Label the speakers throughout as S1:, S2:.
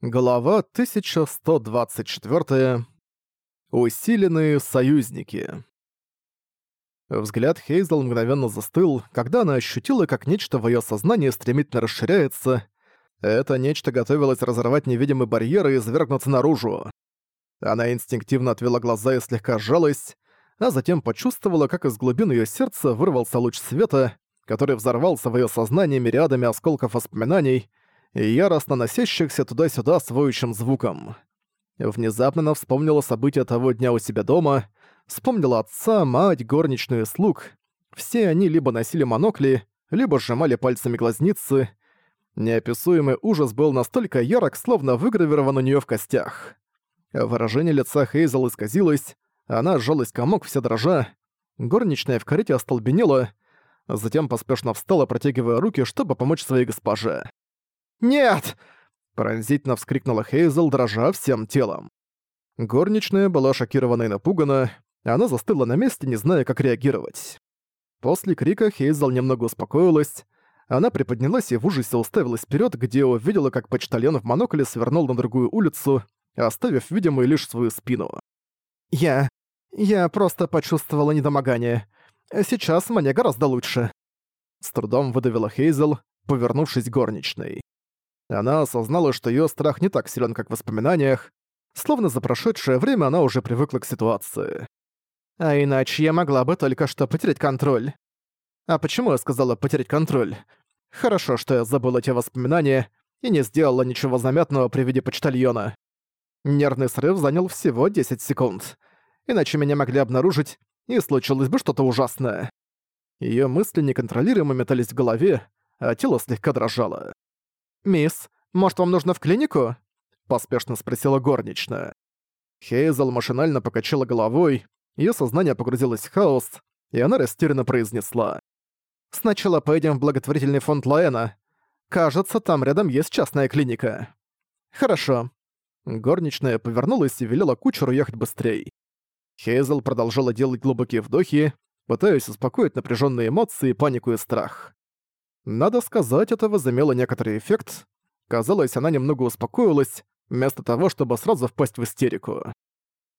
S1: Глава 1124. Усиленные союзники. Взгляд Хейзел мгновенно застыл, когда она ощутила, как нечто в её сознании стремительно расширяется. Это нечто готовилось разорвать невидимый барьер и извергнуться наружу. Она инстинктивно отвела глаза и слегка сжалась, а затем почувствовала, как из глубин её сердца вырвался луч света, который взорвался в её сознании мириадами осколков воспоминаний, и яростно носящихся туда-сюда с воющим звуком. Внезапно она вспомнила события того дня у себя дома, вспомнила отца, мать, горничную и слуг. Все они либо носили монокли, либо сжимали пальцами глазницы. Неописуемый ужас был настолько ярок, словно выгравирован у неё в костях. Выражение лица Хейзел исказилось, она сжалась комок вся дрожа. Горничная в карете остолбенела, затем поспешно встала, протягивая руки, чтобы помочь своей госпоже. «Нет!» — пронзительно вскрикнула Хейзел, дрожа всем телом. Горничная была шокирована и напугана, она застыла на месте, не зная, как реагировать. После крика Хейзел немного успокоилась, она приподнялась и в ужасе уставилась вперед, где увидела, как почтальон в монокле свернул на другую улицу, оставив видимо лишь свою спину. «Я... я просто почувствовала недомогание. Сейчас мне гораздо лучше». С трудом выдавила Хейзел, повернувшись горничной. Она осознала, что ее страх не так силен, как в воспоминаниях, словно за прошедшее время она уже привыкла к ситуации. А иначе я могла бы только что потерять контроль. А почему я сказала «потерять контроль»? Хорошо, что я забыла те воспоминания и не сделала ничего заметного при виде почтальона. Нервный срыв занял всего 10 секунд. Иначе меня могли обнаружить, и случилось бы что-то ужасное. Её мысли неконтролируемо метались в голове, а тело слегка дрожало. «Мисс, может, вам нужно в клинику?» – поспешно спросила горничная. Хейзел машинально покачала головой, ее сознание погрузилось в хаос, и она растерянно произнесла. «Сначала поедем в благотворительный фонд Лаэна. Кажется, там рядом есть частная клиника». «Хорошо». Горничная повернулась и велела кучеру ехать быстрее. Хейзел продолжала делать глубокие вдохи, пытаясь успокоить напряженные эмоции, панику и страх. Надо сказать, этого замело некоторый эффект. Казалось, она немного успокоилась, вместо того, чтобы сразу впасть в истерику.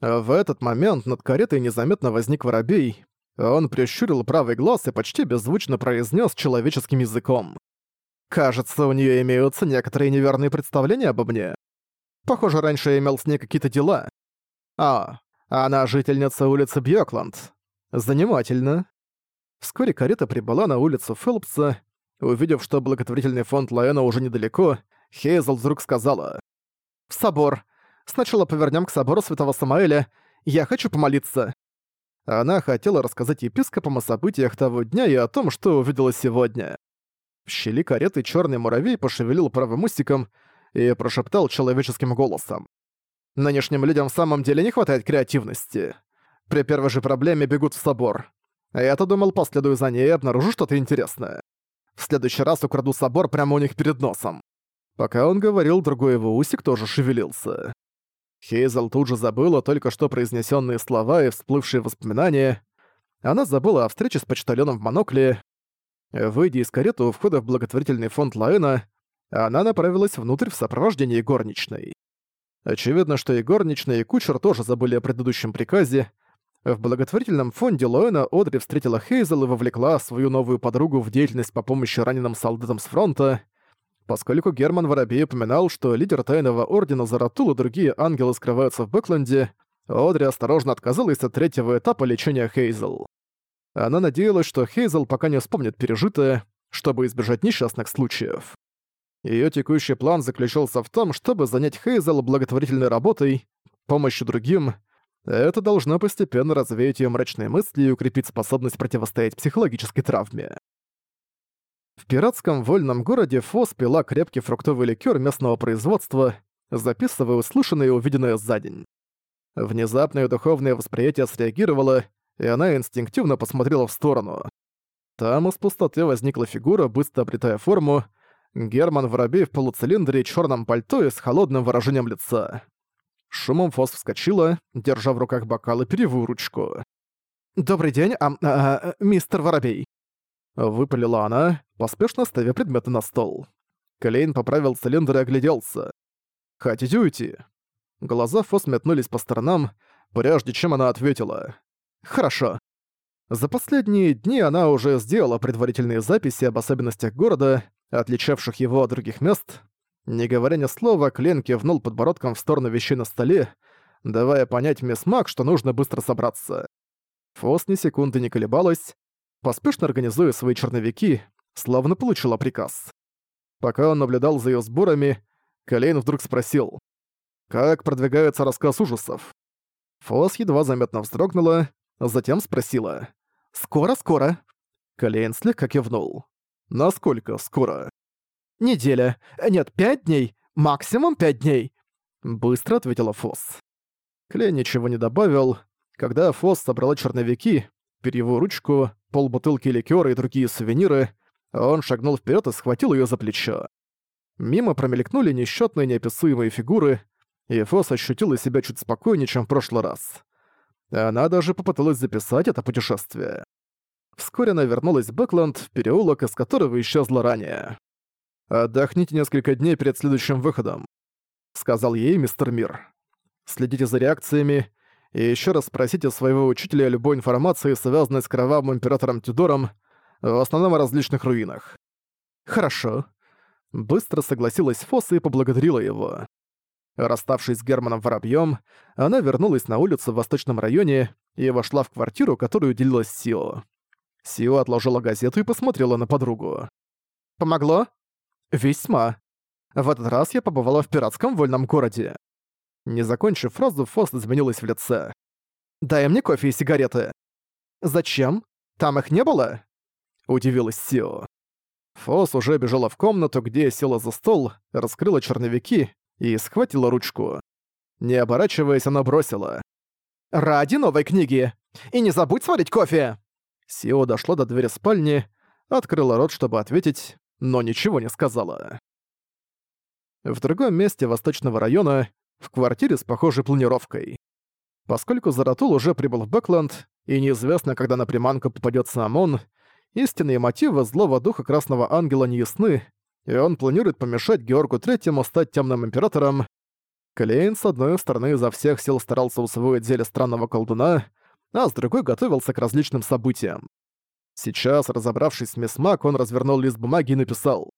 S1: А в этот момент над каретой незаметно возник воробей. Он прищурил правый глаз и почти беззвучно произнес человеческим языком. «Кажется, у нее имеются некоторые неверные представления обо мне. Похоже, раньше я имел с ней какие-то дела. А, она жительница улицы Бьёкланд. Занимательно». Вскоре карета прибыла на улицу Фелпса, Увидев, что благотворительный фонд Лаэна уже недалеко, Хейзл вдруг сказала. «В собор. Сначала повернем к собору святого Самаэля. Я хочу помолиться». Она хотела рассказать епископам о событиях того дня и о том, что увидела сегодня. В щели кареты черный муравей пошевелил правым усиком и прошептал человеческим голосом. «Нынешним людям в самом деле не хватает креативности. При первой же проблеме бегут в собор. А я-то думал, последую за ней и обнаружу что-то интересное. Следующий раз украду собор прямо у них перед носом. Пока он говорил, другой его усик тоже шевелился. Хейзел тут же забыла только что произнесенные слова и всплывшие воспоминания. Она забыла о встрече с почтальоном в монокле. Выйдя из кареты у входа в благотворительный фонд Лаэна, она направилась внутрь в сопровождении горничной. Очевидно, что и горничная, и кучер тоже забыли о предыдущем приказе, в благотворительном фонде Лоэна Одри встретила Хейзел и вовлекла свою новую подругу в деятельность по помощи раненым солдатам с фронта. Поскольку Герман Воробей упоминал, что лидер Тайного Ордена Заратул и другие ангелы скрываются в Бэкленде, Одри осторожно отказалась от третьего этапа лечения Хейзел. Она надеялась, что Хейзел пока не вспомнит пережитое, чтобы избежать несчастных случаев. Её текущий план заключался в том, чтобы занять Хейзел благотворительной работой, помощью другим, это должно постепенно развеять ее мрачные мысли и укрепить способность противостоять психологической травме. В пиратском вольном городе Фос пила крепкий фруктовый ликёр местного производства, записывая услышанное и увиденное за день. Внезапное духовное восприятие среагировало, и она инстинктивно посмотрела в сторону. Там из пустоты возникла фигура, быстро обретая форму, Герман Воробей в полуцилиндре и чёрном пальто и с холодным выражением лица. Шумом Фос вскочила, держа в руках бокалы и «Добрый день, а, а, а, мистер Воробей!» Выпалила она, поспешно ставя предметы на стол. Клейн поправил цилиндр и огляделся. «Хотите уйти?» Глаза Фос метнулись по сторонам, прежде чем она ответила. «Хорошо». За последние дни она уже сделала предварительные записи об особенностях города, отличавших его от других мест, не говоря ни слова, Клин кивнул подбородком в сторону вещей на столе, давая понять мисс Мак, что нужно быстро собраться. Фос ни секунды не колебалась, поспешно организуя свои черновики, словно получила приказ. Пока он наблюдал за ее сборами, Клейн вдруг спросил, «Как продвигается рассказ ужасов?» Фос едва заметно вздрогнула, затем спросила, «Скоро-скоро?» Клейн слегка кивнул. «Насколько скоро?» неделя, нет, пять дней, максимум пять дней», — быстро ответила Фосс. Клей ничего не добавил. Когда Фосс собрала черновики, перьевую ручку, полбутылки ликёра и другие сувениры, он шагнул вперед и схватил ее за плечо. Мимо промелькнули несчетные неописуемые фигуры, и Фосс ощутила себя чуть спокойнее, чем в прошлый раз. Она даже попыталась записать это путешествие. Вскоре она вернулась в Бэкленд, в переулок, из которого исчезла ранее. «Отдохните несколько дней перед следующим выходом», — сказал ей мистер Мир. «Следите за реакциями и еще раз спросите своего учителя любой информации, связанной с кровавым императором Тюдором, в основном о различных руинах». «Хорошо». Быстро согласилась Фосс и поблагодарила его. Расставшись с Германом Воробьём, она вернулась на улицу в восточном районе и вошла в квартиру, которую делилась Сио. Сио отложила газету и посмотрела на подругу. «Помогло?» «Весьма. В этот раз я побывала в пиратском вольном городе». Не закончив фразу, Фос изменилась в лице. «Дай мне кофе и сигареты». «Зачем? Там их не было?» Удивилась Сио. Фос уже бежала в комнату, где села за стол, раскрыла черновики и схватила ручку. Не оборачиваясь, она бросила. «Ради новой книги! И не забудь сварить кофе!» Сио дошла до двери спальни, открыла рот, чтобы ответить, но ничего не сказала. В другом месте восточного района, в квартире с похожей планировкой. Поскольку Заратул уже прибыл в Бэкленд, и неизвестно, когда на приманку попадётся ОМОН, истинные мотивы злого духа Красного Ангела не ясны, и он планирует помешать Георгу Третьему стать Тёмным Императором. Клейн, с одной стороны, изо всех сил старался усвоить зелье странного колдуна, а с другой готовился к различным событиям. Сейчас, разобравшись с мисс Мак, он развернул лист бумаги и написал.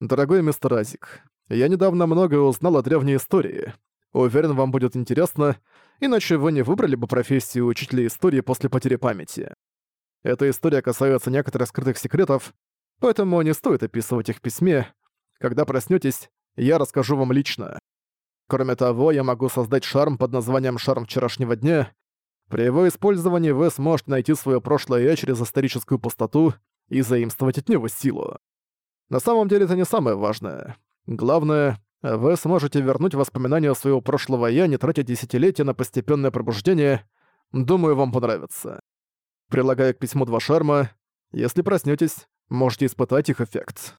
S1: «Дорогой мистер Азик, я недавно многое узнал о древней истории. Уверен, вам будет интересно, иначе вы не выбрали бы профессию учителя истории после потери памяти. Эта история касается некоторых скрытых секретов, поэтому не стоит описывать их в письме. Когда проснетесь, я расскажу вам лично. Кроме того, я могу создать шарм под названием «Шарм вчерашнего дня», при его использовании вы сможете найти свое прошлое я через историческую пустоту и заимствовать от него силу. На самом деле это не самое важное. Главное, вы сможете вернуть воспоминания своего прошлого я, не тратя десятилетия на постепенное пробуждение. Думаю, вам понравится. Прилагаю к письму два шарма. Если проснётесь, можете испытать их эффект.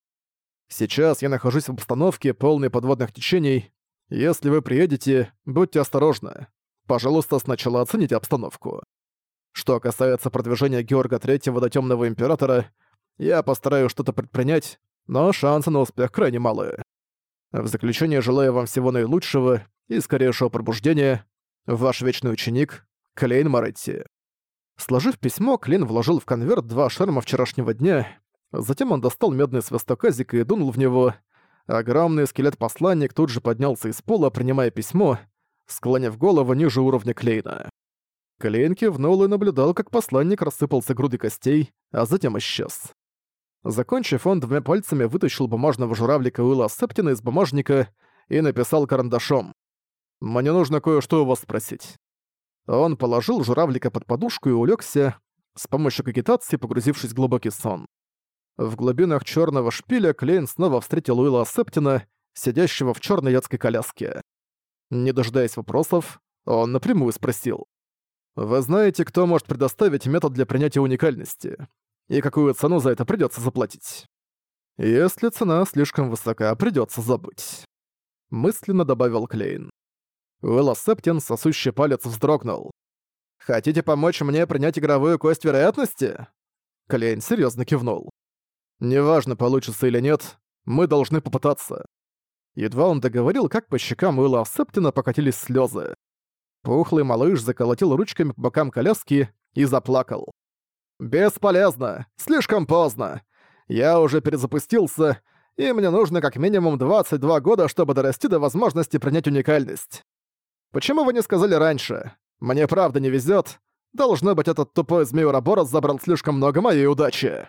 S1: Сейчас я нахожусь в обстановке, полной подводных течений. Если вы приедете, будьте осторожны пожалуйста, сначала оцените обстановку. Что касается продвижения Георга Третьего до Темного Императора, я постараюсь что-то предпринять, но шансы на успех крайне малы. В заключение желаю вам всего наилучшего и скорейшего пробуждения. Ваш вечный ученик Клейн Моретти. Сложив письмо, Клейн вложил в конверт два шерма вчерашнего дня, затем он достал медный свисток Азика и дунул в него. Огромный скелет-посланник тут же поднялся из пола, принимая письмо — склонив голову ниже уровня Клейна. Клейн кивнул и наблюдал, как посланник рассыпался груды костей, а затем исчез. Закончив, он двумя пальцами вытащил бумажного журавлика Уилла Септина из бумажника и написал карандашом. «Мне нужно кое-что у вас спросить». Он положил журавлика под подушку и улегся, с помощью кагитации погрузившись в глубокий сон. В глубинах черного шпиля Клейн снова встретил Уилла Септина, сидящего в черной детской коляске. Не дожидаясь вопросов, он напрямую спросил. «Вы знаете, кто может предоставить метод для принятия уникальности? И какую цену за это придётся заплатить?» «Если цена слишком высока, придётся забыть», — мысленно добавил Клейн. Уэлла Септин, сосущий палец, вздрогнул. «Хотите помочь мне принять игровую кость вероятности?» Клейн серьёзно кивнул. «Неважно, получится или нет, мы должны попытаться. Едва он договорил, как по щекам Уилла Септина покатились слезы. Пухлый малыш заколотил ручками по бокам коляски и заплакал. «Бесполезно! Слишком поздно! Я уже перезапустился, и мне нужно как минимум 22 года, чтобы дорасти до возможности принять уникальность. Почему вы не сказали раньше? Мне правда не везет. Должно быть, этот тупой змею Раборос забрал слишком много моей удачи».